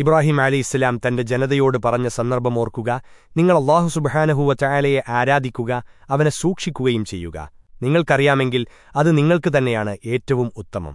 ഇബ്രാഹിം അലി ഇസ്ലാം തന്റെ ജനതയോട് പറഞ്ഞ സന്ദർഭം ഓർക്കുക നിങ്ങൾ അള്ളാഹു സുബഹാനഹുവ ചായാലയെ ആരാധിക്കുക അവനെ സൂക്ഷിക്കുകയും ചെയ്യുക. നിങ്ങൾക്കറിയാമെങ്കിൽ അത് നിങ്ങൾക്ക് തന്നെയാണ് ഏറ്റവും ഉത്തമം.